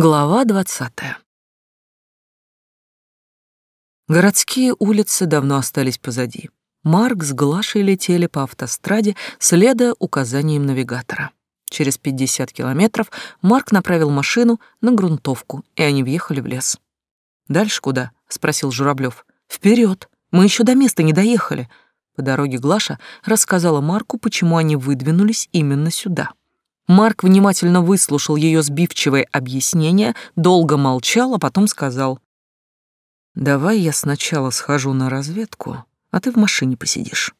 Глава двадцатая. Городские улицы давно остались позади. Марк с Глашей летели по автостраде, следуя указаниям навигатора. Через 50 километров Марк направил машину на грунтовку, и они въехали в лес. «Дальше куда?» — спросил Журавлев. Вперед! Мы еще до места не доехали». По дороге Глаша рассказала Марку, почему они выдвинулись именно сюда. Марк внимательно выслушал ее сбивчивое объяснение, долго молчал, а потом сказал. «Давай я сначала схожу на разведку, а ты в машине посидишь.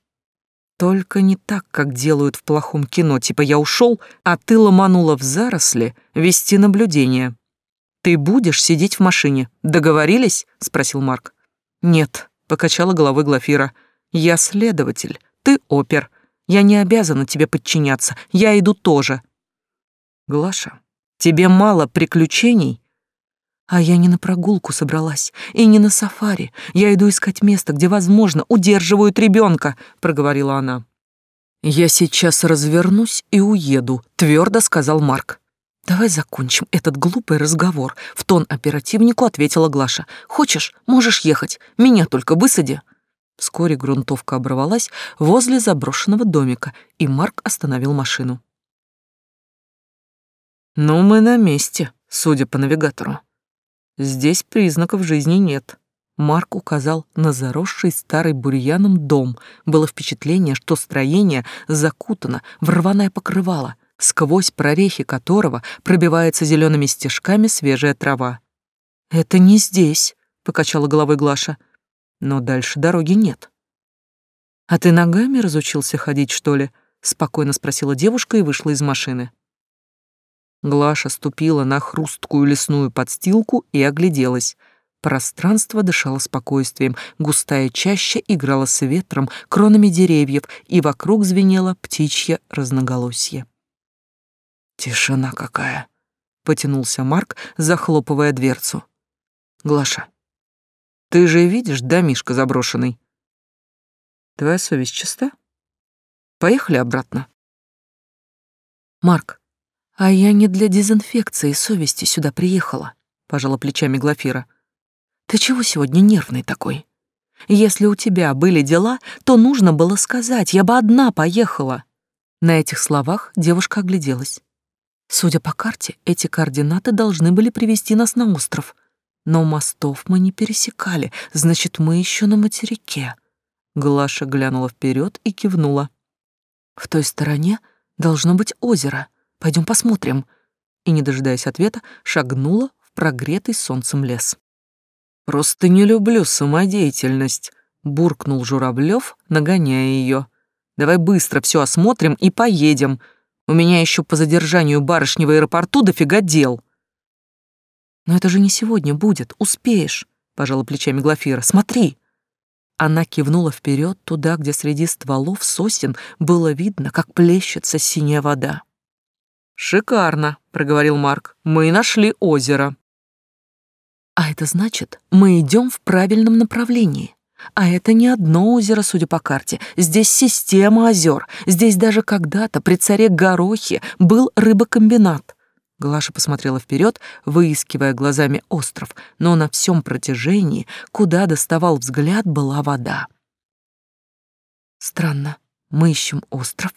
Только не так, как делают в плохом кино, типа я ушел, а ты ломанула в заросли вести наблюдение. Ты будешь сидеть в машине. Договорились?» — спросил Марк. «Нет», — покачала головой Глафира. «Я следователь, ты опер. Я не обязана тебе подчиняться, я иду тоже». «Глаша, тебе мало приключений?» А я не на прогулку собралась и не на сафари. Я иду искать место, где, возможно, удерживают ребенка, проговорила она. Я сейчас развернусь и уеду, твердо сказал Марк. Давай закончим этот глупый разговор, в тон оперативнику ответила Глаша. Хочешь, можешь ехать. Меня только высади. Вскоре грунтовка оборвалась возле заброшенного домика, и Марк остановил машину. «Ну, мы на месте, судя по навигатору», Здесь признаков жизни нет. Марк указал на заросший старый бурьяном дом. Было впечатление, что строение закутано в рваное покрывало, сквозь прорехи которого пробивается зелеными стежками свежая трава. «Это не здесь», — покачала головой Глаша. «Но дальше дороги нет». «А ты ногами разучился ходить, что ли?» — спокойно спросила девушка и вышла из машины. Глаша ступила на хрусткую лесную подстилку и огляделась. Пространство дышало спокойствием, густая чаща играла с ветром, кронами деревьев, и вокруг звенело птичье разноголосье. «Тишина какая!» — потянулся Марк, захлопывая дверцу. «Глаша, ты же видишь домишко заброшенный? Твоя совесть чиста? Поехали обратно». «Марк, «А я не для дезинфекции совести сюда приехала», — пожала плечами Глафира. «Ты чего сегодня нервный такой? Если у тебя были дела, то нужно было сказать, я бы одна поехала». На этих словах девушка огляделась. Судя по карте, эти координаты должны были привести нас на остров. Но мостов мы не пересекали, значит, мы еще на материке. Глаша глянула вперед и кивнула. В той стороне должно быть озеро — Пойдем посмотрим». И, не дожидаясь ответа, шагнула в прогретый солнцем лес. «Просто не люблю самодеятельность», — буркнул Журавлев, нагоняя ее. «Давай быстро все осмотрим и поедем. У меня еще по задержанию барышни в аэропорту дофига дел». «Но это же не сегодня будет, успеешь», — пожала плечами Глафира. «Смотри». Она кивнула вперед туда, где среди стволов сосен было видно, как плещется синяя вода. «Шикарно», — проговорил Марк. «Мы нашли озеро». «А это значит, мы идем в правильном направлении. А это не одно озеро, судя по карте. Здесь система озер. Здесь даже когда-то при царе Горохе был рыбокомбинат». Глаша посмотрела вперед, выискивая глазами остров, но на всем протяжении, куда доставал взгляд, была вода. «Странно, мы ищем остров,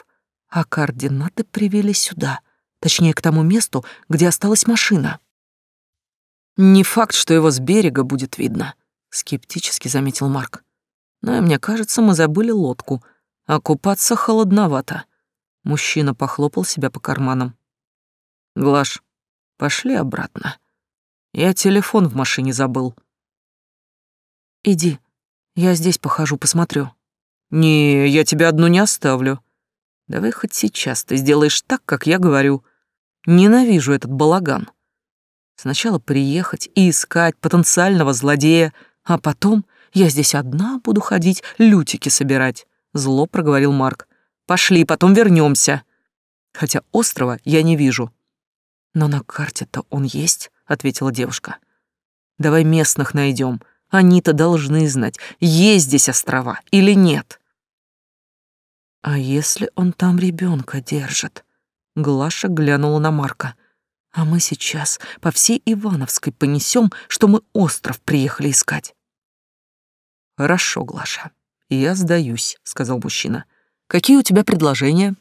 а координаты привели сюда», Точнее, к тому месту, где осталась машина. «Не факт, что его с берега будет видно», — скептически заметил Марк. «Но мне кажется, мы забыли лодку, а купаться холодновато». Мужчина похлопал себя по карманам. «Глаш, пошли обратно. Я телефон в машине забыл». «Иди, я здесь похожу, посмотрю». «Не, я тебя одну не оставлю. Давай хоть сейчас ты сделаешь так, как я говорю. Ненавижу этот балаган. Сначала приехать и искать потенциального злодея, а потом я здесь одна буду ходить, лютики собирать. Зло проговорил Марк. Пошли, потом вернемся. Хотя острова я не вижу. Но на карте-то он есть, ответила девушка. Давай местных найдем. Они-то должны знать, есть здесь острова или нет. А если он там ребенка держит? Глаша глянула на Марка. А мы сейчас по всей Ивановской понесем, что мы остров приехали искать. Хорошо, Глаша, я сдаюсь, сказал мужчина. Какие у тебя предложения?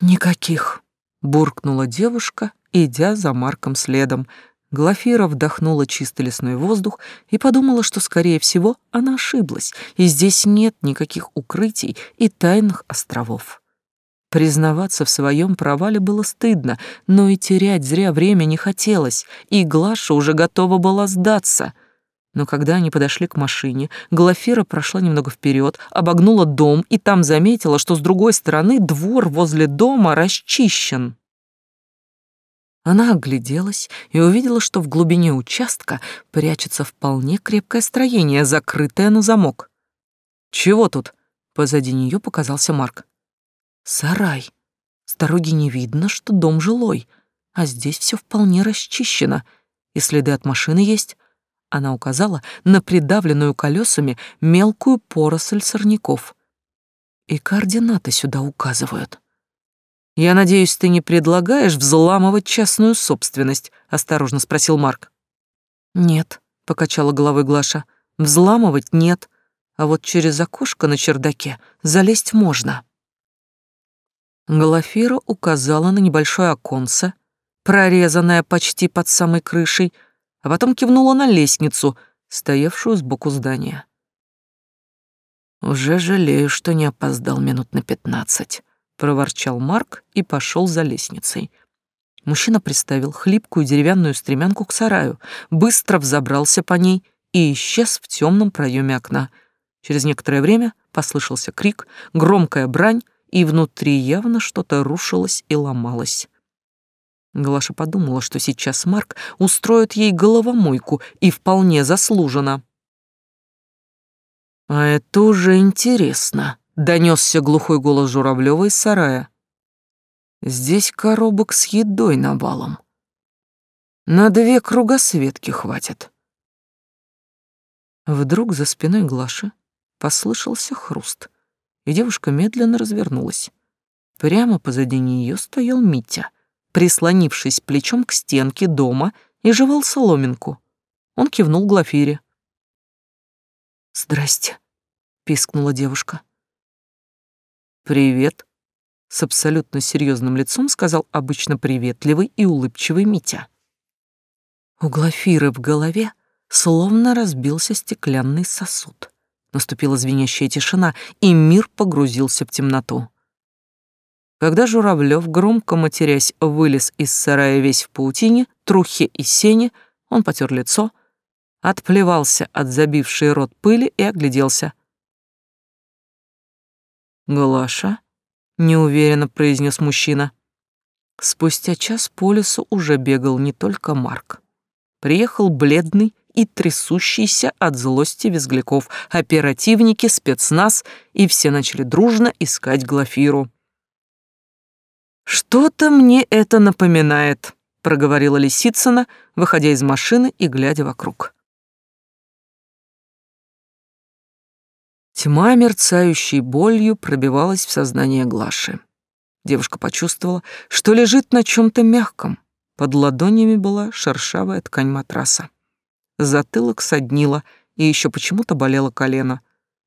Никаких, буркнула девушка, идя за Марком следом. Глафира вдохнула чистый лесной воздух и подумала, что, скорее всего, она ошиблась, и здесь нет никаких укрытий и тайных островов. Признаваться в своем провале было стыдно, но и терять зря время не хотелось, и Глаша уже готова была сдаться. Но когда они подошли к машине, Глафира прошла немного вперед, обогнула дом и там заметила, что с другой стороны двор возле дома расчищен. Она огляделась и увидела, что в глубине участка прячется вполне крепкое строение, закрытое на замок. «Чего тут?» Позади нее показался Марк. Сарай. С дороги не видно, что дом жилой, а здесь все вполне расчищено, и следы от машины есть. Она указала на придавленную колесами мелкую поросль сорняков. И координаты сюда указывают. «Я надеюсь, ты не предлагаешь взламывать частную собственность?» — осторожно спросил Марк. «Нет», — покачала головой Глаша, — «взламывать нет, а вот через окошко на чердаке залезть можно». Глафира указала на небольшое оконце, прорезанное почти под самой крышей, а потом кивнула на лестницу, стоявшую сбоку здания. «Уже жалею, что не опоздал минут на пятнадцать», — проворчал Марк и пошел за лестницей. Мужчина приставил хлипкую деревянную стремянку к сараю, быстро взобрался по ней и исчез в темном проеме окна. Через некоторое время послышался крик, громкая брань, и внутри явно что-то рушилось и ломалось. Глаша подумала, что сейчас Марк устроит ей головомойку и вполне заслуженно. «А это уже интересно», — донесся глухой голос Журавлёва из сарая. «Здесь коробок с едой навалом. На две кругосветки хватит». Вдруг за спиной Глаши послышался хруст и девушка медленно развернулась. Прямо позади нее стоял Митя, прислонившись плечом к стенке дома и жевал соломинку. Он кивнул Глафире. «Здрасте», — пискнула девушка. «Привет», — с абсолютно серьезным лицом сказал обычно приветливый и улыбчивый Митя. У Глафиры в голове словно разбился стеклянный сосуд. Наступила звенящая тишина, и мир погрузился в темноту. Когда Журавлев, громко матерясь, вылез из сарая весь в паутине, трухе и сене, он потер лицо, отплевался от забившей рот пыли и огляделся. «Глаша?» — неуверенно произнес мужчина. Спустя час по лесу уже бегал не только Марк. Приехал бледный и трясущийся от злости визгляков, оперативники, спецназ, и все начали дружно искать Глафиру. «Что-то мне это напоминает», — проговорила Лисицына, выходя из машины и глядя вокруг. Тьма, мерцающей болью, пробивалась в сознание Глаши. Девушка почувствовала, что лежит на чем то мягком. Под ладонями была шершавая ткань матраса. Затылок соднило, и еще почему-то болело колено.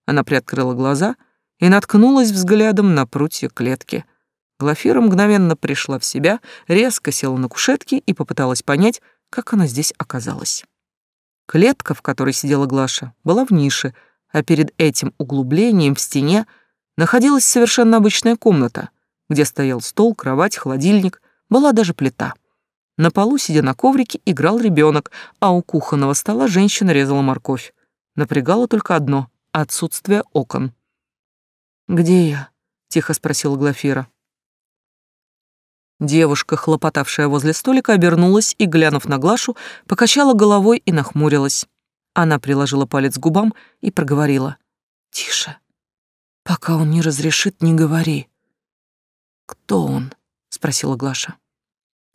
Она приоткрыла глаза и наткнулась взглядом на прутья клетки. Глафира мгновенно пришла в себя, резко села на кушетке и попыталась понять, как она здесь оказалась. Клетка, в которой сидела Глаша, была в нише, а перед этим углублением в стене находилась совершенно обычная комната, где стоял стол, кровать, холодильник, была даже плита — на полу, сидя на коврике, играл ребенок, а у кухонного стола женщина резала морковь. Напрягало только одно — отсутствие окон. «Где я?» — тихо спросила Глафира. Девушка, хлопотавшая возле столика, обернулась и, глянув на Глашу, покачала головой и нахмурилась. Она приложила палец к губам и проговорила. «Тише. Пока он не разрешит, не говори». «Кто он?» — спросила Глаша.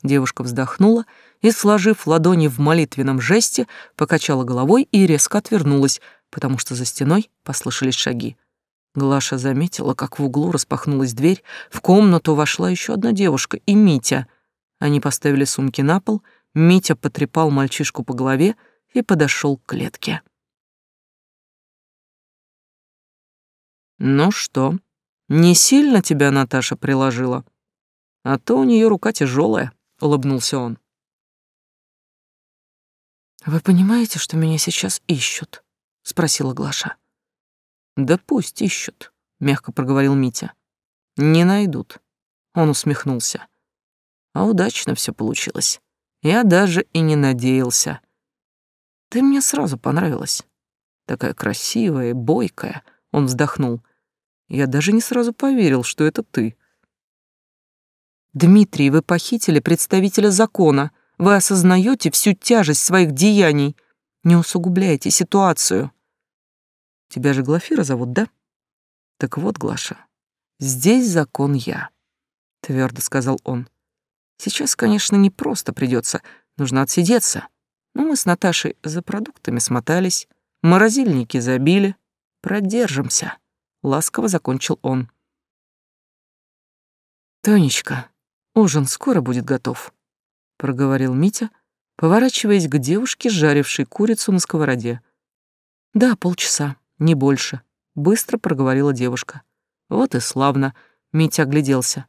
Девушка вздохнула и, сложив ладони в молитвенном жесте, покачала головой и резко отвернулась, потому что за стеной послышались шаги. Глаша заметила, как в углу распахнулась дверь, в комнату вошла еще одна девушка и Митя. Они поставили сумки на пол, Митя потрепал мальчишку по голове и подошел к клетке. «Ну что, не сильно тебя Наташа приложила? А то у нее рука тяжелая, улыбнулся он. «Вы понимаете, что меня сейчас ищут?» — спросила Глаша. «Да пусть ищут», — мягко проговорил Митя. «Не найдут». Он усмехнулся. А удачно все получилось. Я даже и не надеялся. Ты мне сразу понравилась. Такая красивая бойкая. Он вздохнул. Я даже не сразу поверил, что это ты. Дмитрий, вы похитили представителя закона. Вы осознаете всю тяжесть своих деяний. Не усугубляйте ситуацию. Тебя же Глафира зовут, да? Так вот, Глаша, здесь закон я, твердо сказал он. Сейчас, конечно, не просто придется, нужно отсидеться. Но мы с Наташей за продуктами смотались, морозильники забили, продержимся ласково закончил он. Тонечка, ужин скоро будет готов, проговорил Митя, поворачиваясь к девушке, жарившей курицу на сковороде. Да, полчаса, не больше, быстро проговорила девушка. Вот и славно, Митя огляделся.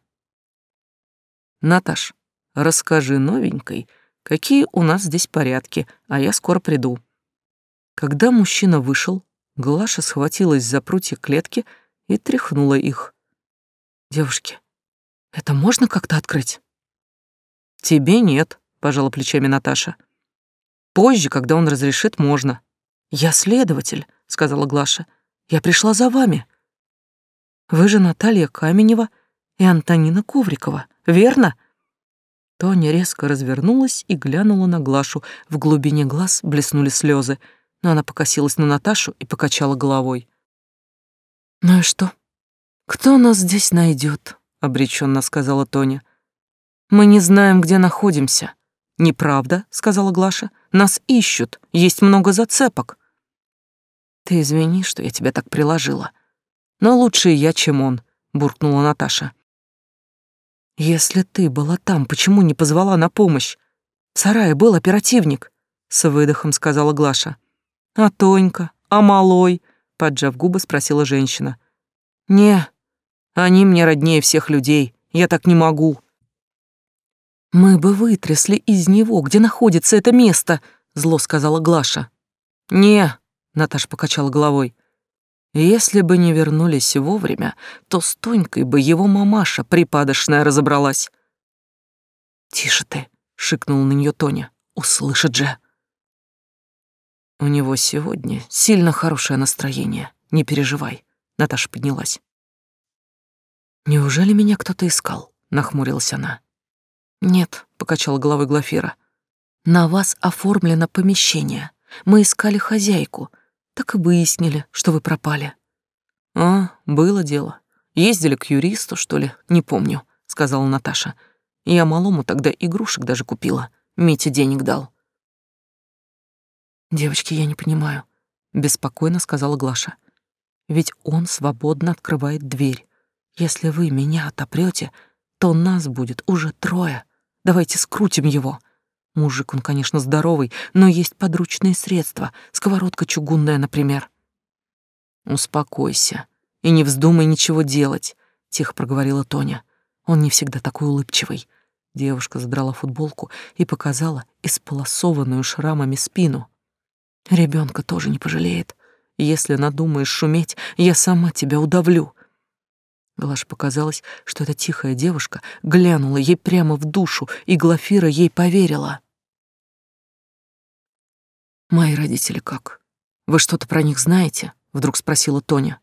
Наташ, расскажи новенькой, какие у нас здесь порядки, а я скоро приду. Когда мужчина вышел, Глаша схватилась за прутья клетки и тряхнула их. «Девушки, это можно как-то открыть?» «Тебе нет», — пожала плечами Наташа. «Позже, когда он разрешит, можно». «Я следователь», — сказала Глаша. «Я пришла за вами. Вы же Наталья Каменева и Антонина Коврикова, верно?» Тоня резко развернулась и глянула на Глашу. В глубине глаз блеснули слезы но она покосилась на Наташу и покачала головой. «Ну и что? Кто нас здесь найдет? Обреченно сказала Тоня. «Мы не знаем, где находимся». «Неправда», — сказала Глаша. «Нас ищут, есть много зацепок». «Ты извини, что я тебя так приложила. Но лучше я, чем он», — буркнула Наташа. «Если ты была там, почему не позвала на помощь? В сарае был оперативник», — с выдохом сказала Глаша. «А Тонька? А малой?» — поджав губы, спросила женщина. «Не, они мне роднее всех людей. Я так не могу». «Мы бы вытрясли из него, где находится это место», — зло сказала Глаша. «Не», — Наташа покачала головой. «Если бы не вернулись вовремя, то с Тонькой бы его мамаша припадочная разобралась». «Тише ты», — шикнул на нее Тоня. «Услышит же». У него сегодня сильно хорошее настроение. Не переживай. Наташа поднялась. Неужели меня кто-то искал? Нахмурилась она. Нет, покачала головой Глафира. На вас оформлено помещение. Мы искали хозяйку. Так и выяснили, что вы пропали. А, было дело. Ездили к юристу, что ли, не помню, сказала Наташа. Я малому тогда игрушек даже купила. Митя денег дал. «Девочки, я не понимаю», — беспокойно сказала Глаша. «Ведь он свободно открывает дверь. Если вы меня отопрете, то нас будет уже трое. Давайте скрутим его». Мужик он, конечно, здоровый, но есть подручные средства, сковородка чугунная, например. «Успокойся и не вздумай ничего делать», — тихо проговорила Тоня. «Он не всегда такой улыбчивый». Девушка задрала футболку и показала исполосованную шрамами спину. Ребенка тоже не пожалеет. Если надумаешь шуметь, я сама тебя удавлю. Глаш показалось, что эта тихая девушка глянула ей прямо в душу, и Глафира ей поверила. «Мои родители как? Вы что-то про них знаете?» — вдруг спросила Тоня.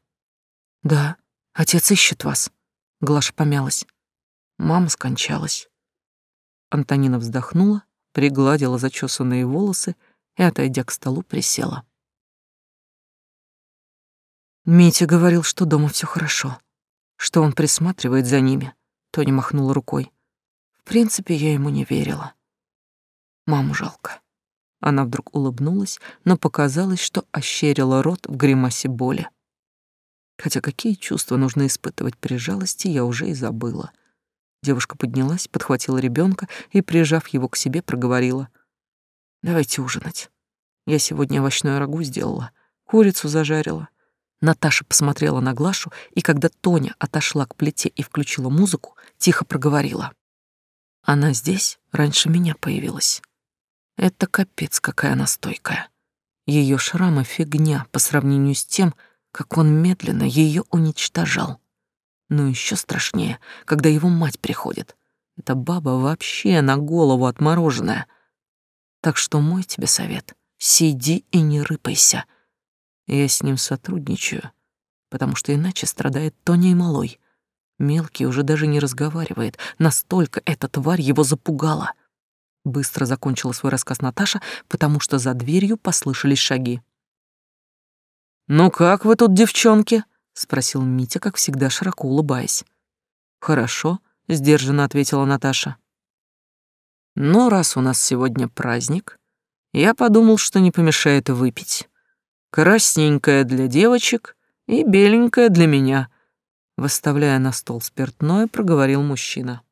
«Да, отец ищет вас», — Глаша помялась. «Мама скончалась». Антонина вздохнула, пригладила зачесанные волосы и, отойдя к столу, присела. Митя говорил, что дома все хорошо, что он присматривает за ними. Тоня махнула рукой. В принципе, я ему не верила. Маму жалко. Она вдруг улыбнулась, но показалось, что ощерила рот в гримасе боли. Хотя какие чувства нужно испытывать при жалости, я уже и забыла. Девушка поднялась, подхватила ребенка и, прижав его к себе, проговорила. «Давайте ужинать. Я сегодня овощное рагу сделала, курицу зажарила». Наташа посмотрела на Глашу, и когда Тоня отошла к плите и включила музыку, тихо проговорила. «Она здесь раньше меня появилась. Это капец, какая она стойкая. Ее шрамы — фигня по сравнению с тем, как он медленно ее уничтожал. Но еще страшнее, когда его мать приходит. Эта баба вообще на голову отмороженная. Так что мой тебе совет — сиди и не рыпайся. Я с ним сотрудничаю, потому что иначе страдает Тоня и Малой. Мелкий уже даже не разговаривает, настолько эта тварь его запугала. Быстро закончила свой рассказ Наташа, потому что за дверью послышались шаги. «Ну как вы тут, девчонки?» — спросил Митя, как всегда, широко улыбаясь. «Хорошо», — сдержанно ответила Наташа. «Но раз у нас сегодня праздник, я подумал, что не помешает выпить. Красненькая для девочек и беленькая для меня», — выставляя на стол спиртное, проговорил мужчина.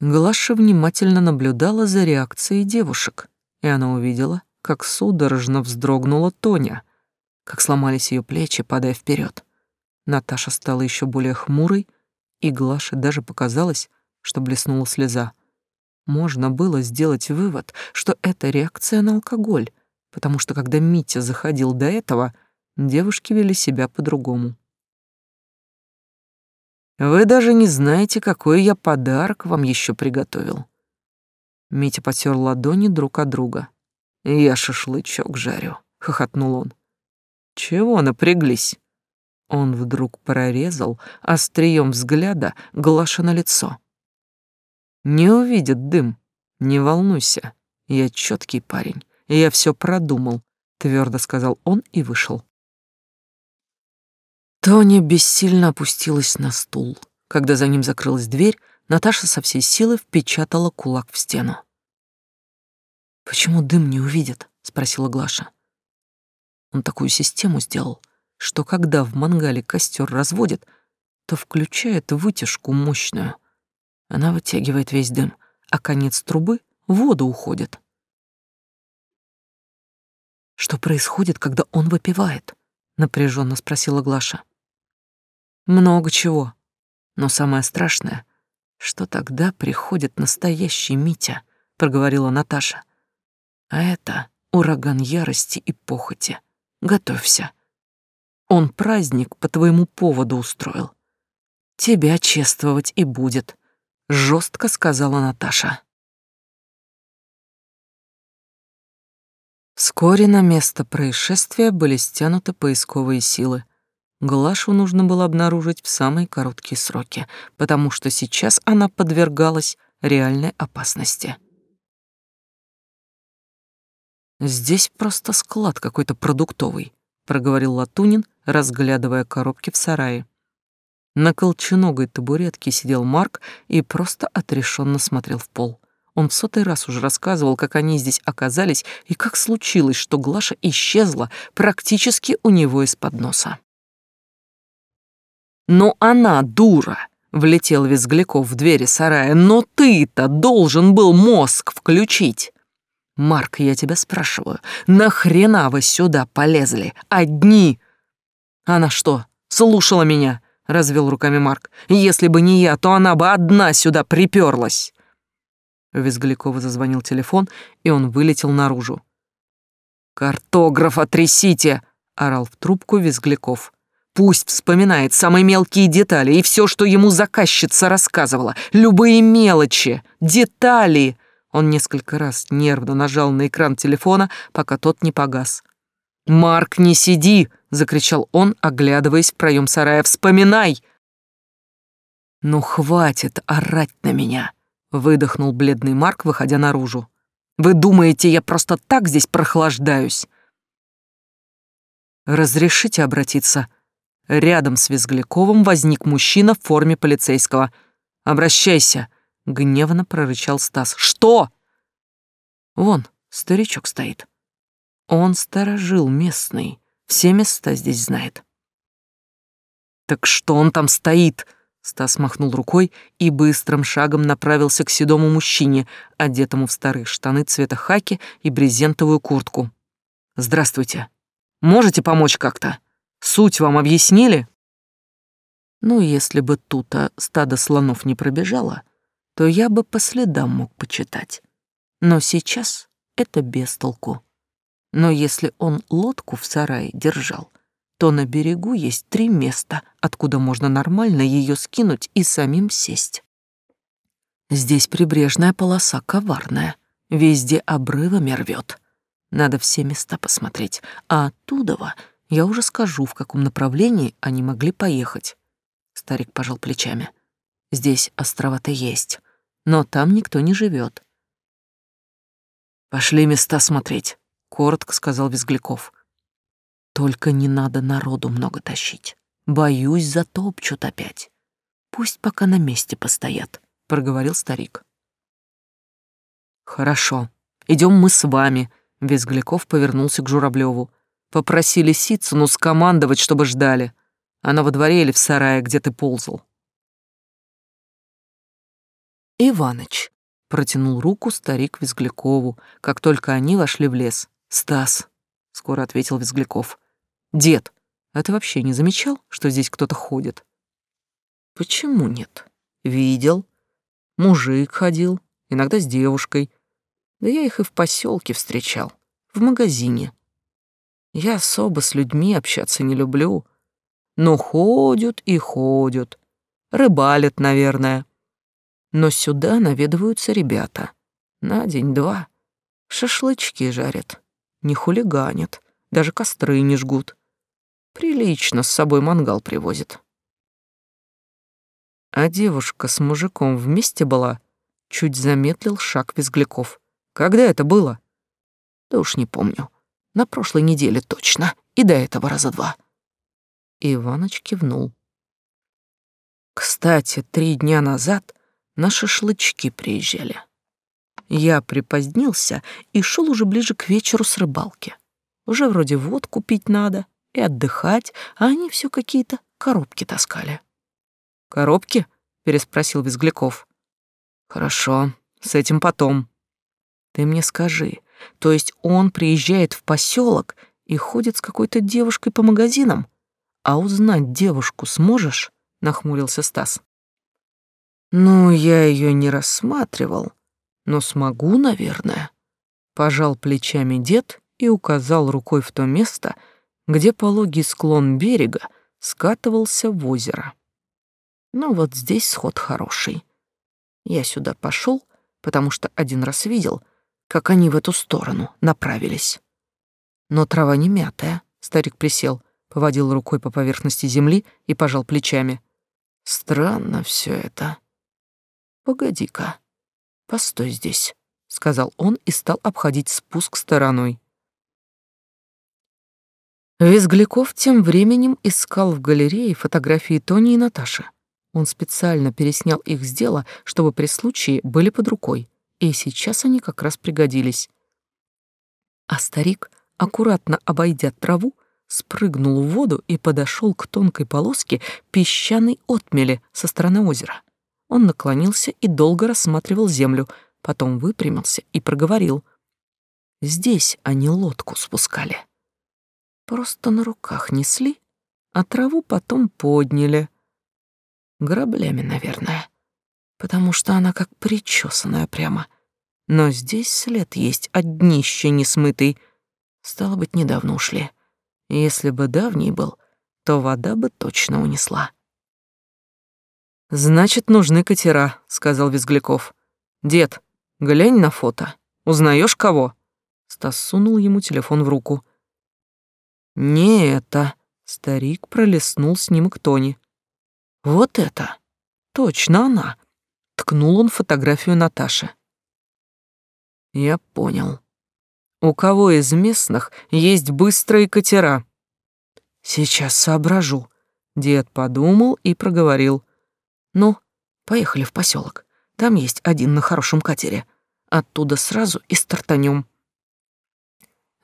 Глаша внимательно наблюдала за реакцией девушек, и она увидела, как судорожно вздрогнула Тоня, как сломались ее плечи, падая вперед. Наташа стала еще более хмурой, и Глаше даже показалось, что блеснула слеза. Можно было сделать вывод, что это реакция на алкоголь, потому что когда Митя заходил до этого, девушки вели себя по-другому. Вы даже не знаете, какой я подарок вам еще приготовил. Митя потер ладони друг от друга. Я шашлычок жарю, хохотнул он. Чего напряглись? Он вдруг прорезал острием взгляда Глаша на лицо. Не увидит дым, не волнуйся. Я четкий парень, я все продумал, твердо сказал он и вышел. Тоня бессильно опустилась на стул. Когда за ним закрылась дверь, Наташа со всей силы впечатала кулак в стену. «Почему дым не увидит?» — спросила Глаша. Он такую систему сделал, что когда в мангале костер разводит, то включает вытяжку мощную. Она вытягивает весь дым, а конец трубы в воду уходит. «Что происходит, когда он выпивает?» — напряженно спросила Глаша. Много чего. Но самое страшное, что тогда приходит настоящий Митя, проговорила Наташа. А это ураган ярости и похоти. Готовься. Он праздник по твоему поводу устроил. Тебя чествовать и будет, жестко сказала Наташа. Вскоре на место происшествия были стянуты поисковые силы. Глашу нужно было обнаружить в самые короткие сроки, потому что сейчас она подвергалась реальной опасности. «Здесь просто склад какой-то продуктовый», — проговорил Латунин, разглядывая коробки в сарае. На колченогой табуретке сидел Марк и просто отрешенно смотрел в пол. Он в сотый раз уже рассказывал, как они здесь оказались и как случилось, что Глаша исчезла практически у него из-под носа. Но она дура, влетел Визгляков в двери сарая. Но ты-то должен был мозг включить. Марк, я тебя спрашиваю, нахрена вы сюда полезли? Одни? Она что, слушала меня? Развел руками Марк. Если бы не я, то она бы одна сюда приперлась. У Визглякова зазвонил телефон, и он вылетел наружу. «Картограф, отрясите!» — орал в трубку Визгляков. Пусть вспоминает самые мелкие детали и все, что ему заказчица рассказывала. Любые мелочи, детали. Он несколько раз нервно нажал на экран телефона, пока тот не погас. «Марк, не сиди!» — закричал он, оглядываясь в проем сарая. «Вспоминай!» «Ну, хватит орать на меня!» — выдохнул бледный Марк, выходя наружу. «Вы думаете, я просто так здесь прохлаждаюсь?» «Разрешите обратиться?» Рядом с Визгляковым возник мужчина в форме полицейского. «Обращайся», — гневно прорычал Стас. «Что?» «Вон, старичок стоит. Он сторожил местный, все места здесь знает». «Так что он там стоит?» Стас махнул рукой и быстрым шагом направился к седому мужчине, одетому в старые штаны цвета хаки и брезентовую куртку. «Здравствуйте. Можете помочь как-то? Суть вам объяснили?» Ну, если бы тут-то стадо слонов не пробежало, то я бы по следам мог почитать. Но сейчас это без толку. Но если он лодку в сарае держал, то на берегу есть три места, откуда можно нормально ее скинуть и самим сесть. Здесь прибрежная полоса коварная, везде обрывами рвет. Надо все места посмотреть, а оттуда я уже скажу, в каком направлении они могли поехать. Старик пожал плечами. Здесь острова-то есть, но там никто не живет. Пошли места смотреть, коротко сказал Визгляков. Только не надо народу много тащить. Боюсь, затопчут опять. Пусть пока на месте постоят, проговорил старик. Хорошо. Идем мы с вами. Визгляков повернулся к Журавлеву. Попросили Сицыну скомандовать, чтобы ждали. Она во дворе или в сарае, где ты ползал. Иваныч протянул руку старик Визглякову, как только они вошли в лес. Стас, скоро ответил Визгляков. Дед, а ты вообще не замечал, что здесь кто-то ходит? Почему нет? Видел. Мужик ходил, иногда с девушкой. Да я их и в поселке встречал, в магазине. Я особо с людьми общаться не люблю. Но ходят и ходят. Рыбалят, наверное. Но сюда наведываются ребята. На день-два. Шашлычки жарят. Не хулиганят. Даже костры не жгут. Прилично с собой мангал привозит. А девушка с мужиком вместе была? Чуть замедлил шаг Визгляков. Когда это было? Да уж не помню. На прошлой неделе точно. И до этого раза два. Иваныч кивнул. Кстати, три дня назад на шашлычки приезжали. Я припозднился и шел уже ближе к вечеру с рыбалки. Уже вроде водку пить надо, и отдыхать, а они все какие-то коробки таскали. «Коробки?» — переспросил Визгляков. «Хорошо, с этим потом. Ты мне скажи, то есть он приезжает в поселок и ходит с какой-то девушкой по магазинам? А узнать девушку сможешь?» — нахмурился Стас. «Ну, я ее не рассматривал, но смогу, наверное». Пожал плечами дед и указал рукой в то место, где пологий склон берега скатывался в озеро. Ну вот здесь сход хороший. Я сюда пошел, потому что один раз видел, как они в эту сторону направились. Но трава не мятая. Старик присел, поводил рукой по поверхности земли и пожал плечами. Странно все это. Погоди-ка. Постой здесь, сказал он и стал обходить спуск стороной. Визгляков тем временем искал в галерее фотографии Тони и Наташи. Он специально переснял их с дела, чтобы при случае были под рукой, и сейчас они как раз пригодились. А старик, аккуратно обойдя траву, спрыгнул в воду и подошел к тонкой полоске песчаной отмели со стороны озера. Он наклонился и долго рассматривал землю, потом выпрямился и проговорил. Здесь они лодку спускали. Просто на руках несли, а траву потом подняли. Граблями, наверное, потому что она как причесанная прямо. Но здесь след есть от днища несмытый. Стало быть, недавно ушли. Если бы давний был, то вода бы точно унесла. «Значит, нужны катера», — сказал Визгляков. «Дед, глянь на фото. Узнаешь кого?» Стас сунул ему телефон в руку. Не это. Старик пролистнул снимок Тони. Вот это. Точно она. Ткнул он фотографию Наташи. Я понял. У кого из местных есть быстрые катера? Сейчас соображу. Дед подумал и проговорил. Ну, поехали в поселок. Там есть один на хорошем катере. Оттуда сразу и стартанем.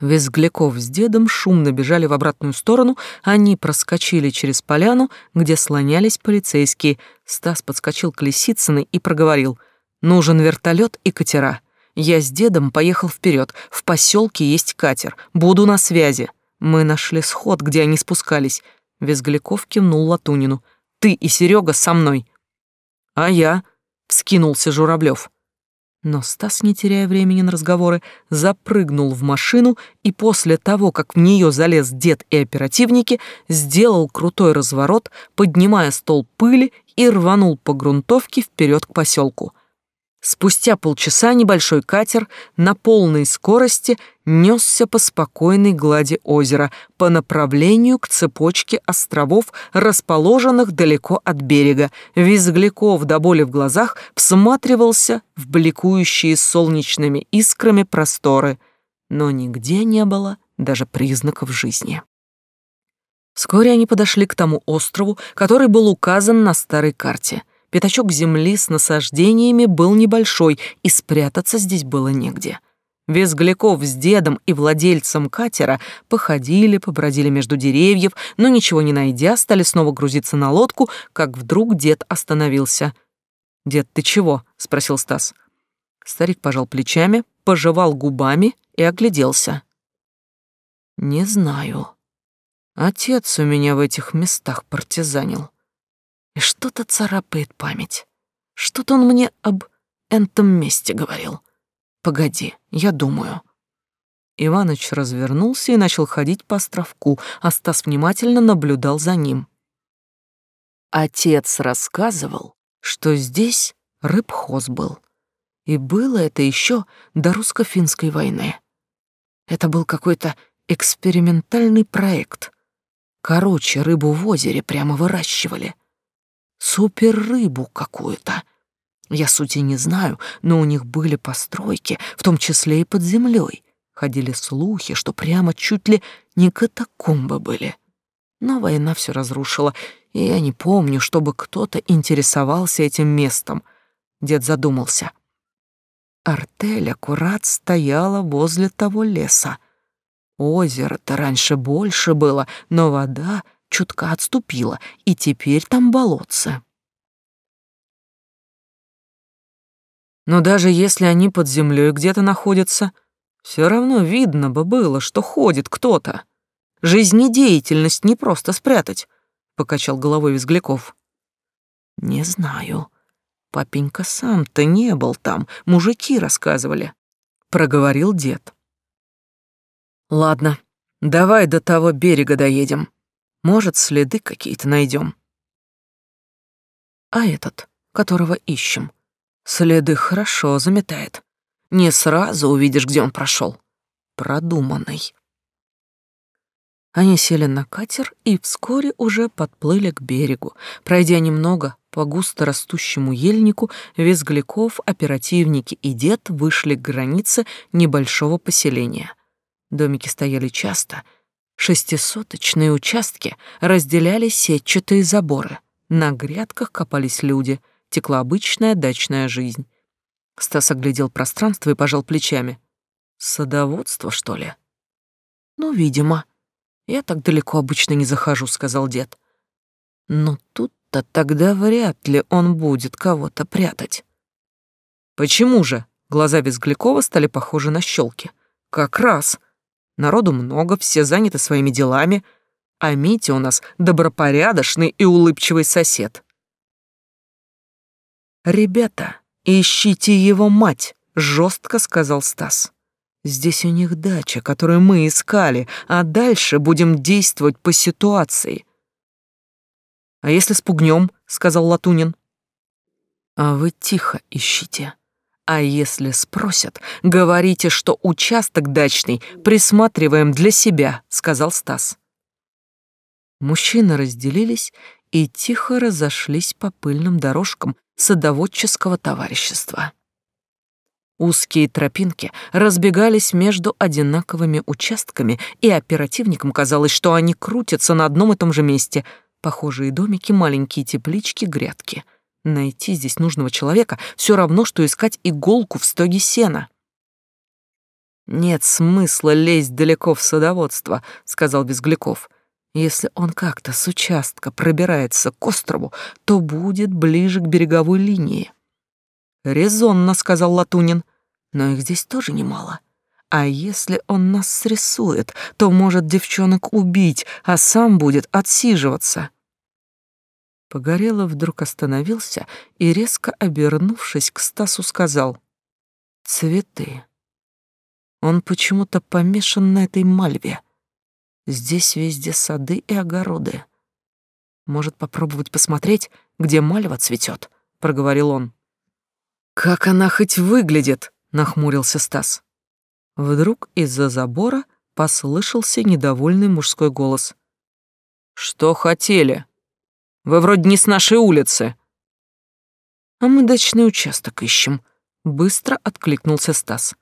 Визгляков с дедом шумно бежали в обратную сторону, они проскочили через поляну, где слонялись полицейские. Стас подскочил к Лисицыной и проговорил. «Нужен вертолет и катера. Я с дедом поехал вперед. В поселке есть катер. Буду на связи». Мы нашли сход, где они спускались. Визгляков кивнул Латунину. «Ты и Серега со мной». «А я?» — вскинулся Журавлев. Но Стас, не теряя времени на разговоры, запрыгнул в машину и после того, как в нее залез дед и оперативники, сделал крутой разворот, поднимая стол пыли и рванул по грунтовке вперед к поселку. Спустя полчаса небольшой катер на полной скорости несся по спокойной глади озера по направлению к цепочке островов, расположенных далеко от берега. Визгляков до боли в глазах всматривался в бликующие солнечными искрами просторы, но нигде не было даже признаков жизни. Вскоре они подошли к тому острову, который был указан на старой карте — Пятачок земли с насаждениями был небольшой, и спрятаться здесь было негде. Визгляков с дедом и владельцем катера походили, побродили между деревьев, но ничего не найдя, стали снова грузиться на лодку, как вдруг дед остановился. «Дед, ты чего?» — спросил Стас. Старик пожал плечами, пожевал губами и огляделся. «Не знаю. Отец у меня в этих местах партизанил. И что-то царапает память. Что-то он мне об этом месте говорил. Погоди, я думаю. Иваныч развернулся и начал ходить по островку, а Стас внимательно наблюдал за ним. Отец рассказывал, что здесь рыбхоз был. И было это еще до русско-финской войны. Это был какой-то экспериментальный проект. Короче, рыбу в озере прямо выращивали — суперрыбу какую-то. Я сути не знаю, но у них были постройки, в том числе и под землей. Ходили слухи, что прямо чуть ли не катакомбы были. Но война все разрушила, и я не помню, чтобы кто-то интересовался этим местом. Дед задумался. Артель аккурат стояла возле того леса. Озеро-то раньше больше было, но вода чутка отступила, и теперь там болотце. Но даже если они под землей где-то находятся, все равно видно бы было, что ходит кто-то. Жизнедеятельность не просто спрятать, — покачал головой Визгляков. Не знаю. Папенька сам-то не был там, мужики рассказывали, — проговорил дед. Ладно, давай до того берега доедем. Может, следы какие-то найдем. А этот, которого ищем, следы хорошо заметает. Не сразу увидишь, где он прошел. Продуманный. Они сели на катер и вскоре уже подплыли к берегу. Пройдя немного по густо растущему ельнику, Визгляков, оперативники и дед вышли к границе небольшого поселения. Домики стояли часто — Шестисоточные участки разделяли сетчатые заборы. На грядках копались люди, текла обычная дачная жизнь. Стас оглядел пространство и пожал плечами. Садоводство, что ли? Ну, видимо. Я так далеко обычно не захожу, сказал дед. Но тут-то тогда вряд ли он будет кого-то прятать. Почему же? Глаза Безглякова стали похожи на щелки. Как раз. Народу много, все заняты своими делами, а Митя у нас добропорядочный и улыбчивый сосед. «Ребята, ищите его мать», — жестко сказал Стас. «Здесь у них дача, которую мы искали, а дальше будем действовать по ситуации». «А если спугнем?» — сказал Латунин. «А вы тихо ищите», а если спросят, говорите, что участок дачный присматриваем для себя, сказал Стас. Мужчины разделились и тихо разошлись по пыльным дорожкам садоводческого товарищества. Узкие тропинки разбегались между одинаковыми участками, и оперативникам казалось, что они крутятся на одном и том же месте. Похожие домики, маленькие теплички, грядки — Найти здесь нужного человека все равно, что искать иголку в стоге сена. «Нет смысла лезть далеко в садоводство», — сказал Безгляков. «Если он как-то с участка пробирается к острову, то будет ближе к береговой линии». «Резонно», — сказал Латунин. «Но их здесь тоже немало. А если он нас срисует, то может девчонок убить, а сам будет отсиживаться». Погорелов вдруг остановился и, резко обернувшись к Стасу, сказал «Цветы». Он почему-то помешан на этой мальве. Здесь везде сады и огороды. Может, попробовать посмотреть, где мальва цветет? проговорил он. Как она хоть выглядит? нахмурился Стас. Вдруг из-за забора послышался недовольный мужской голос. Что хотели? Вы вроде не с нашей улицы. А мы дачный участок ищем, быстро откликнулся Стас.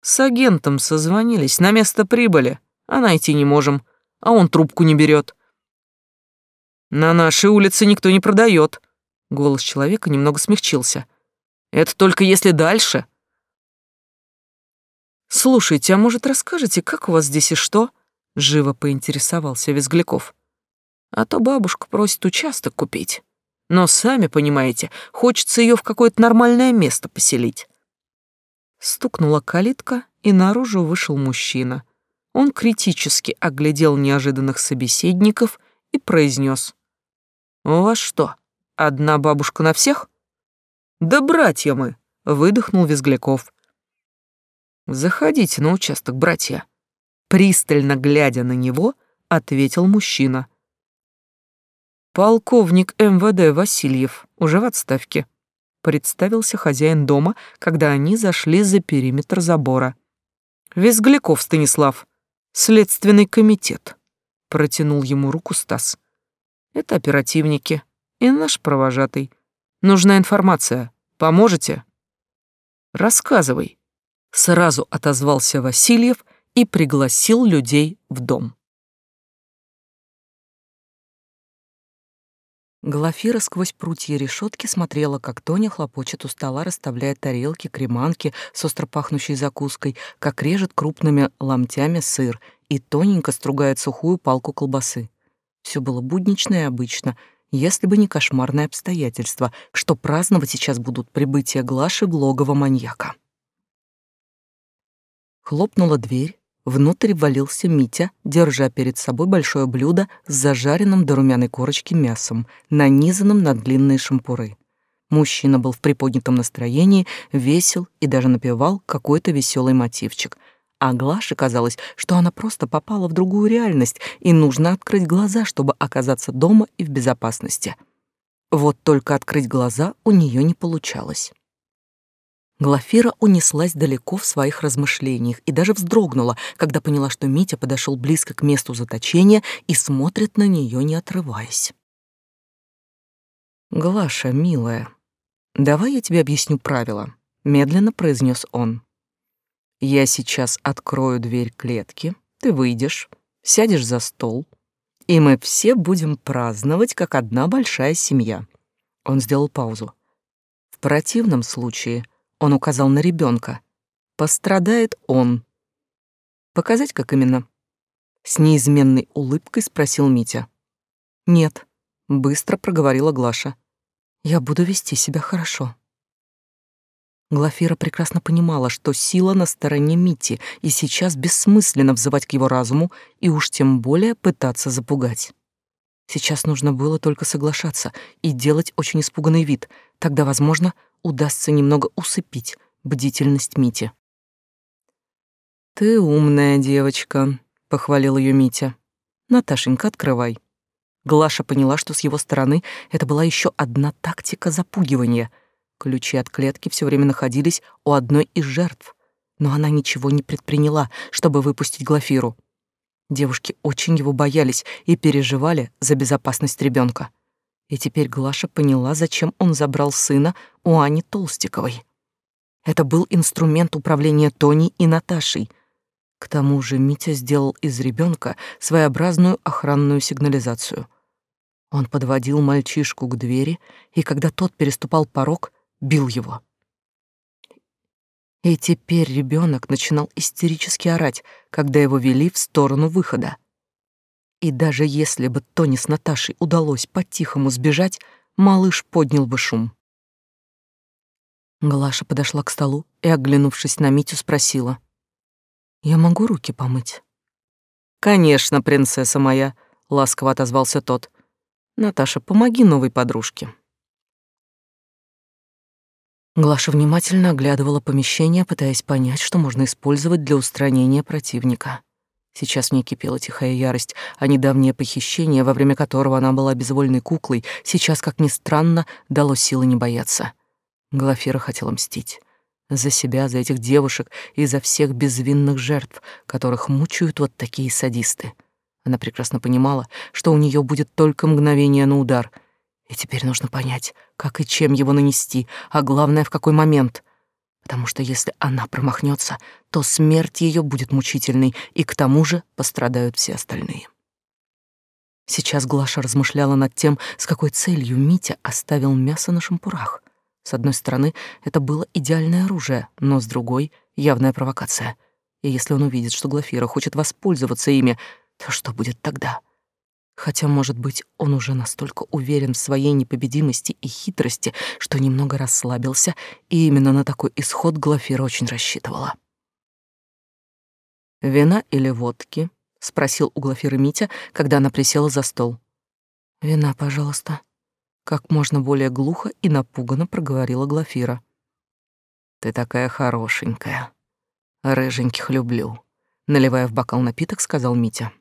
С агентом созвонились, на место прибыли, а найти не можем, а он трубку не берет. На нашей улице никто не продает. Голос человека немного смягчился. Это только если дальше. Слушайте, а может расскажете, как у вас здесь и что? Живо поинтересовался Визгляков. А то бабушка просит участок купить. Но сами понимаете, хочется ее в какое-то нормальное место поселить. Стукнула калитка, и наружу вышел мужчина. Он критически оглядел неожиданных собеседников и произнес. «У вас что, одна бабушка на всех?» «Да братья мы!» — выдохнул Визгляков. «Заходите на участок, братья». Пристально глядя на него, ответил мужчина. «Полковник МВД Васильев, уже в отставке представился хозяин дома, когда они зашли за периметр забора. «Визгляков Станислав, следственный комитет», — протянул ему руку Стас. «Это оперативники и наш провожатый. Нужна информация. Поможете?» «Рассказывай», — сразу отозвался Васильев и пригласил людей в дом. Глафира сквозь прутья решетки смотрела, как Тоня хлопочет у стола, расставляя тарелки, креманки с остро пахнущей закуской, как режет крупными ломтями сыр и тоненько стругает сухую палку колбасы. Все было буднично и обычно, если бы не кошмарное обстоятельство, что праздновать сейчас будут прибытие Глаши в логово маньяка. Хлопнула дверь, Внутрь ввалился Митя, держа перед собой большое блюдо с зажаренным до румяной корочки мясом, нанизанным на длинные шампуры. Мужчина был в приподнятом настроении, весел и даже напевал какой-то веселый мотивчик. А Глаше казалось, что она просто попала в другую реальность, и нужно открыть глаза, чтобы оказаться дома и в безопасности. Вот только открыть глаза у нее не получалось. Глафира унеслась далеко в своих размышлениях и даже вздрогнула, когда поняла, что Митя подошел близко к месту заточения и смотрит на нее, не отрываясь. «Глаша, милая, давай я тебе объясню правила», — медленно произнес он. «Я сейчас открою дверь клетки, ты выйдешь, сядешь за стол, и мы все будем праздновать, как одна большая семья». Он сделал паузу. «В противном случае...» Он указал на ребенка. Пострадает он. Показать, как именно? С неизменной улыбкой спросил Митя. Нет, быстро проговорила Глаша. Я буду вести себя хорошо. Глафира прекрасно понимала, что сила на стороне Мити, и сейчас бессмысленно взывать к его разуму и уж тем более пытаться запугать. Сейчас нужно было только соглашаться и делать очень испуганный вид, тогда, возможно, удастся немного усыпить бдительность Мити. «Ты умная девочка», — похвалил ее Митя. «Наташенька, открывай». Глаша поняла, что с его стороны это была еще одна тактика запугивания. Ключи от клетки все время находились у одной из жертв, но она ничего не предприняла, чтобы выпустить Глафиру. Девушки очень его боялись и переживали за безопасность ребенка. И теперь Глаша поняла, зачем он забрал сына у Ани Толстиковой. Это был инструмент управления Тони и Наташей. К тому же Митя сделал из ребенка своеобразную охранную сигнализацию. Он подводил мальчишку к двери, и когда тот переступал порог, бил его. И теперь ребенок начинал истерически орать, когда его вели в сторону выхода. И даже если бы Тони с Наташей удалось по-тихому сбежать, малыш поднял бы шум. Глаша подошла к столу и, оглянувшись на Митю, спросила. «Я могу руки помыть?» «Конечно, принцесса моя», — ласково отозвался тот. «Наташа, помоги новой подружке». Глаша внимательно оглядывала помещение, пытаясь понять, что можно использовать для устранения противника. Сейчас в ней кипела тихая ярость, а недавнее похищение, во время которого она была безвольной куклой, сейчас, как ни странно, дало силы не бояться. Глафира хотела мстить. За себя, за этих девушек и за всех безвинных жертв, которых мучают вот такие садисты. Она прекрасно понимала, что у нее будет только мгновение на удар. И теперь нужно понять, как и чем его нанести, а главное, в какой момент. Потому что если она промахнется, то смерть ее будет мучительной, и к тому же пострадают все остальные. Сейчас Глаша размышляла над тем, с какой целью Митя оставил мясо на шампурах. С одной стороны, это было идеальное оружие, но с другой — явная провокация. И если он увидит, что Глафира хочет воспользоваться ими, то что будет тогда? Хотя, может быть, он уже настолько уверен в своей непобедимости и хитрости, что немного расслабился, и именно на такой исход Глафира очень рассчитывала. «Вина или водки?» — спросил у Глафиры Митя, когда она присела за стол. «Вина, пожалуйста», — как можно более глухо и напуганно проговорила Глафира. «Ты такая хорошенькая. Рыженьких люблю», — наливая в бокал напиток, сказал Митя.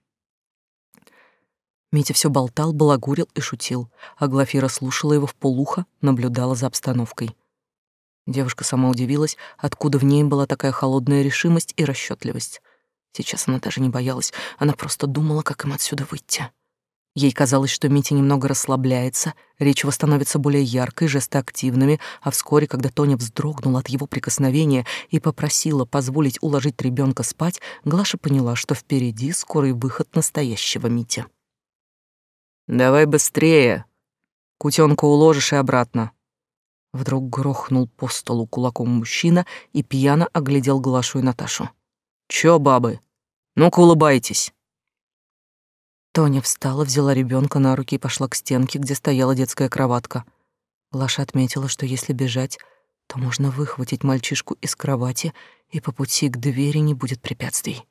Митя все болтал, балагурил и шутил, а Глафира слушала его в полухо, наблюдала за обстановкой. Девушка сама удивилась, откуда в ней была такая холодная решимость и расчетливость. Сейчас она даже не боялась, она просто думала, как им отсюда выйти. Ей казалось, что Митя немного расслабляется, речь его становится более яркой, жесты активными, а вскоре, когда Тоня вздрогнула от его прикосновения и попросила позволить уложить ребенка спать, Глаша поняла, что впереди скорый выход настоящего Мити. Давай быстрее. Кутенка уложишь и обратно. Вдруг грохнул по столу кулаком мужчина и пьяно оглядел Глашу и Наташу. Чё, бабы? Ну-ка улыбайтесь. Тоня встала, взяла ребенка на руки и пошла к стенке, где стояла детская кроватка. Глаша отметила, что если бежать, то можно выхватить мальчишку из кровати, и по пути к двери не будет препятствий.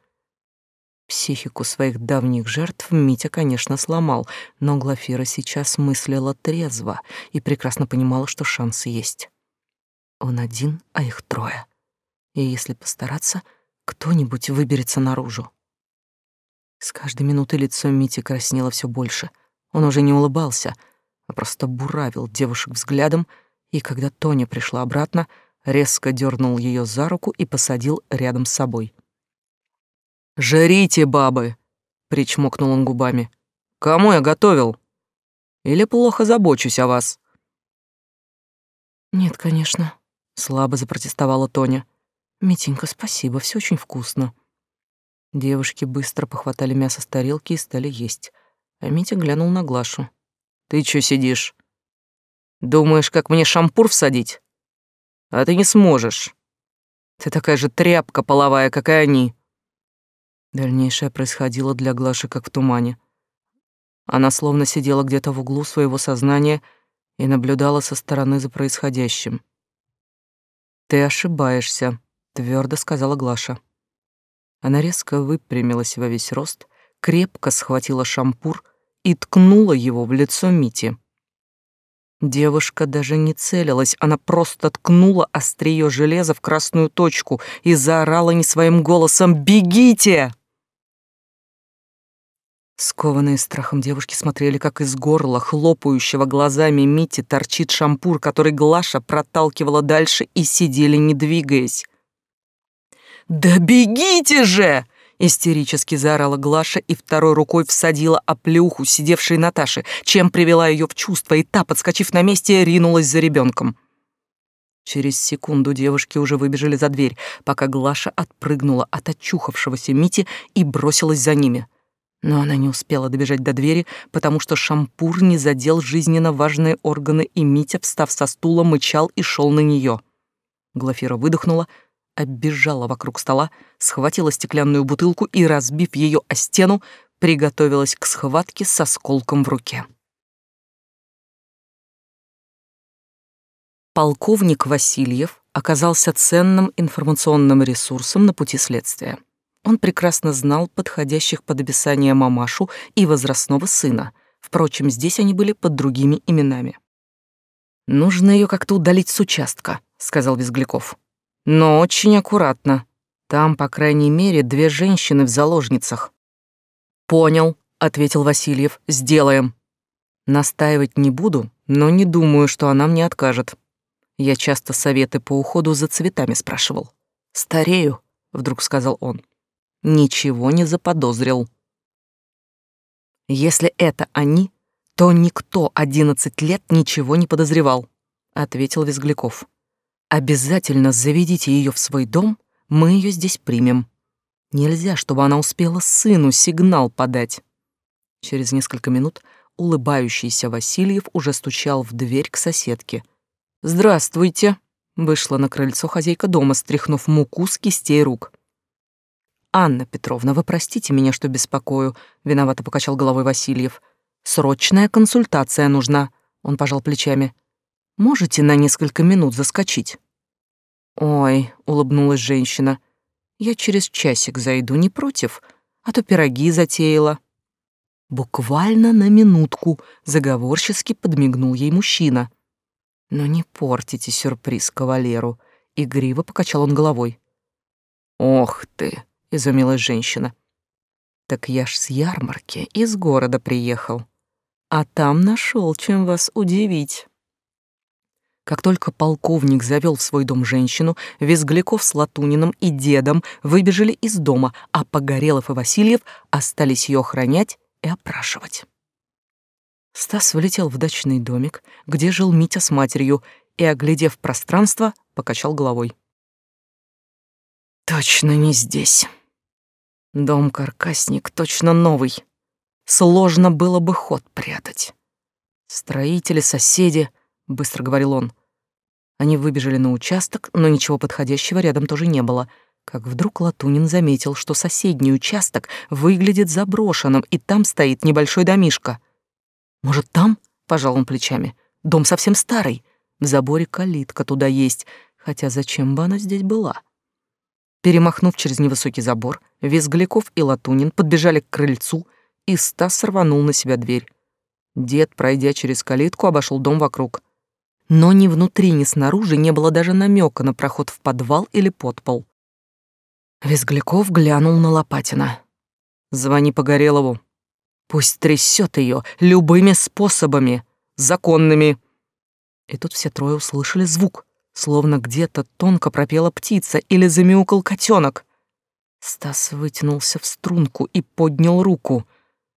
Психику своих давних жертв Митя, конечно, сломал, но Глафира сейчас мыслила трезво и прекрасно понимала, что шансы есть. Он один, а их трое. И если постараться, кто-нибудь выберется наружу. С каждой минутой лицо Мити краснело все больше. Он уже не улыбался, а просто буравил девушек взглядом, и когда Тоня пришла обратно, резко дернул ее за руку и посадил рядом с собой. «Жарите, бабы!» — причмокнул он губами. «Кому я готовил? Или плохо забочусь о вас?» «Нет, конечно», — слабо запротестовала Тоня. «Митенька, спасибо, все очень вкусно». Девушки быстро похватали мясо с тарелки и стали есть, а Митя глянул на Глашу. «Ты чё сидишь? Думаешь, как мне шампур всадить? А ты не сможешь. Ты такая же тряпка половая, как и они». Дальнейшее происходило для Глаши как в тумане. Она словно сидела где-то в углу своего сознания и наблюдала со стороны за происходящим. «Ты ошибаешься», — твердо сказала Глаша. Она резко выпрямилась во весь рост, крепко схватила шампур и ткнула его в лицо Мити. Девушка даже не целилась, она просто ткнула острие железа в красную точку и заорала не своим голосом «Бегите!». Скованные страхом девушки смотрели, как из горла, хлопающего глазами Мити, торчит шампур, который Глаша проталкивала дальше, и сидели, не двигаясь. «Да бегите же!» — истерически заорала Глаша и второй рукой всадила оплеуху сидевшей Наташи, чем привела ее в чувство, и та, подскочив на месте, ринулась за ребенком. Через секунду девушки уже выбежали за дверь, пока Глаша отпрыгнула от очухавшегося Мити и бросилась за ними — но она не успела добежать до двери, потому что шампур не задел жизненно важные органы, и Митя, встав со стула, мычал и шел на нее. Глафира выдохнула, оббежала вокруг стола, схватила стеклянную бутылку и, разбив ее о стену, приготовилась к схватке с осколком в руке. Полковник Васильев оказался ценным информационным ресурсом на пути следствия. Он прекрасно знал подходящих под описание мамашу и возрастного сына. Впрочем, здесь они были под другими именами. «Нужно ее как-то удалить с участка», — сказал Визгляков. «Но очень аккуратно. Там, по крайней мере, две женщины в заложницах». «Понял», — ответил Васильев. «Сделаем». «Настаивать не буду, но не думаю, что она мне откажет». Я часто советы по уходу за цветами спрашивал. «Старею», — вдруг сказал он. Ничего не заподозрил. «Если это они, то никто одиннадцать лет ничего не подозревал», — ответил Визгляков. «Обязательно заведите ее в свой дом, мы ее здесь примем. Нельзя, чтобы она успела сыну сигнал подать». Через несколько минут улыбающийся Васильев уже стучал в дверь к соседке — «Здравствуйте!» — вышла на крыльцо хозяйка дома, стряхнув муку с кистей рук. «Анна Петровна, вы простите меня, что беспокою», — виновато покачал головой Васильев. «Срочная консультация нужна», — он пожал плечами. «Можете на несколько минут заскочить?» «Ой», — улыбнулась женщина, — «я через часик зайду, не против, а то пироги затеяла». Буквально на минутку заговорчески подмигнул ей мужчина. Но не портите сюрприз кавалеру. Игриво покачал он головой. Ох ты, изумилась женщина. Так я ж с ярмарки из города приехал. А там нашел, чем вас удивить. Как только полковник завел в свой дом женщину, Визгляков с Латуниным и дедом выбежали из дома, а Погорелов и Васильев остались ее охранять и опрашивать. Стас влетел в дачный домик, где жил Митя с матерью, и, оглядев пространство, покачал головой. «Точно не здесь. Дом-каркасник точно новый. Сложно было бы ход прятать. Строители, соседи», — быстро говорил он. Они выбежали на участок, но ничего подходящего рядом тоже не было, как вдруг Латунин заметил, что соседний участок выглядит заброшенным, и там стоит небольшой домишко — может, там? Пожал он плечами. Дом совсем старый. В заборе калитка туда есть. Хотя зачем бы она здесь была? Перемахнув через невысокий забор, Визгляков и Латунин подбежали к крыльцу, и Стас рванул на себя дверь. Дед, пройдя через калитку, обошел дом вокруг. Но ни внутри, ни снаружи не было даже намека на проход в подвал или подпол. Визгляков глянул на Лопатина. «Звони Погорелову, Пусть трясет ее любыми способами, законными. И тут все трое услышали звук, словно где-то тонко пропела птица или замяукал котенок. Стас вытянулся в струнку и поднял руку.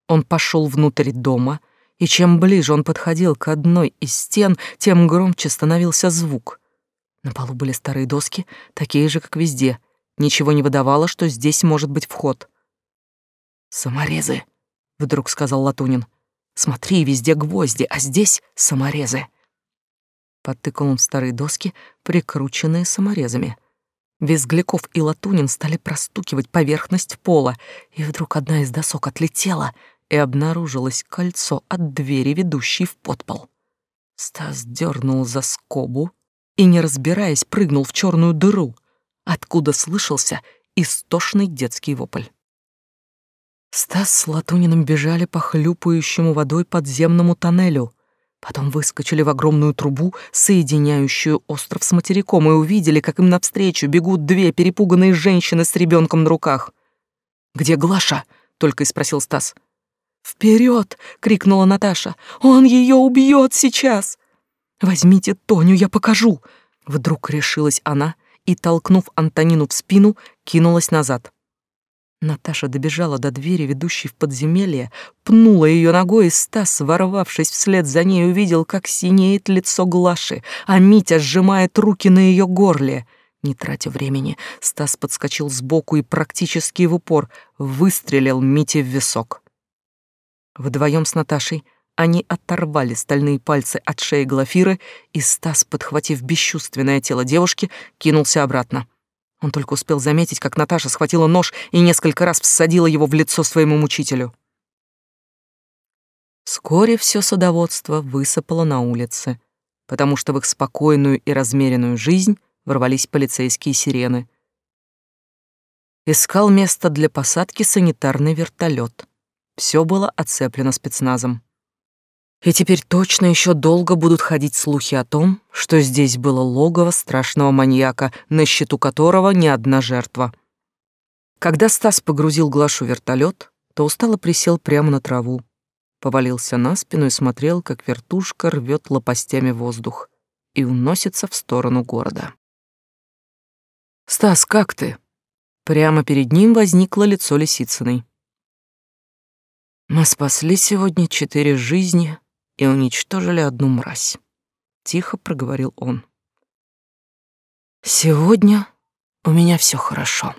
Он пошел внутрь дома, и чем ближе он подходил к одной из стен, тем громче становился звук. На полу были старые доски, такие же, как везде. Ничего не выдавало, что здесь может быть вход. «Саморезы!» вдруг сказал Латунин. Смотри, везде гвозди, а здесь саморезы. Подтыкал он в старые доски, прикрученные саморезами. Визгляков и Латунин стали простукивать поверхность пола, и вдруг одна из досок отлетела, и обнаружилось кольцо от двери, ведущей в подпол. Стас дернул за скобу и, не разбираясь, прыгнул в черную дыру, откуда слышался истошный детский вопль. Стас с Латуниным бежали по хлюпающему водой подземному тоннелю, потом выскочили в огромную трубу, соединяющую остров с материком, и увидели, как им навстречу бегут две перепуганные женщины с ребенком на руках. «Где Глаша?» — только и спросил Стас. «Вперед!» — крикнула Наташа. «Он ее убьет сейчас!» «Возьмите Тоню, я покажу!» Вдруг решилась она и, толкнув Антонину в спину, кинулась назад. Наташа добежала до двери, ведущей в подземелье, пнула ее ногой, и Стас, ворвавшись вслед за ней, увидел, как синеет лицо Глаши, а Митя сжимает руки на ее горле. Не тратя времени, Стас подскочил сбоку и практически в упор выстрелил Мите в висок. Вдвоем с Наташей они оторвали стальные пальцы от шеи Глафиры, и Стас, подхватив бесчувственное тело девушки, кинулся обратно. Он только успел заметить, как Наташа схватила нож и несколько раз всадила его в лицо своему мучителю. Вскоре все садоводство высыпало на улице, потому что в их спокойную и размеренную жизнь ворвались полицейские сирены. Искал место для посадки санитарный вертолет. Все было оцеплено спецназом. И теперь точно еще долго будут ходить слухи о том, что здесь было логово страшного маньяка, на счету которого не одна жертва. Когда Стас погрузил Глашу в вертолет, то устало присел прямо на траву, повалился на спину и смотрел, как вертушка рвет лопастями воздух и уносится в сторону города. «Стас, как ты?» Прямо перед ним возникло лицо Лисицыной. «Мы спасли сегодня четыре жизни и уничтожили одну мразь», — тихо проговорил он. «Сегодня у меня все хорошо».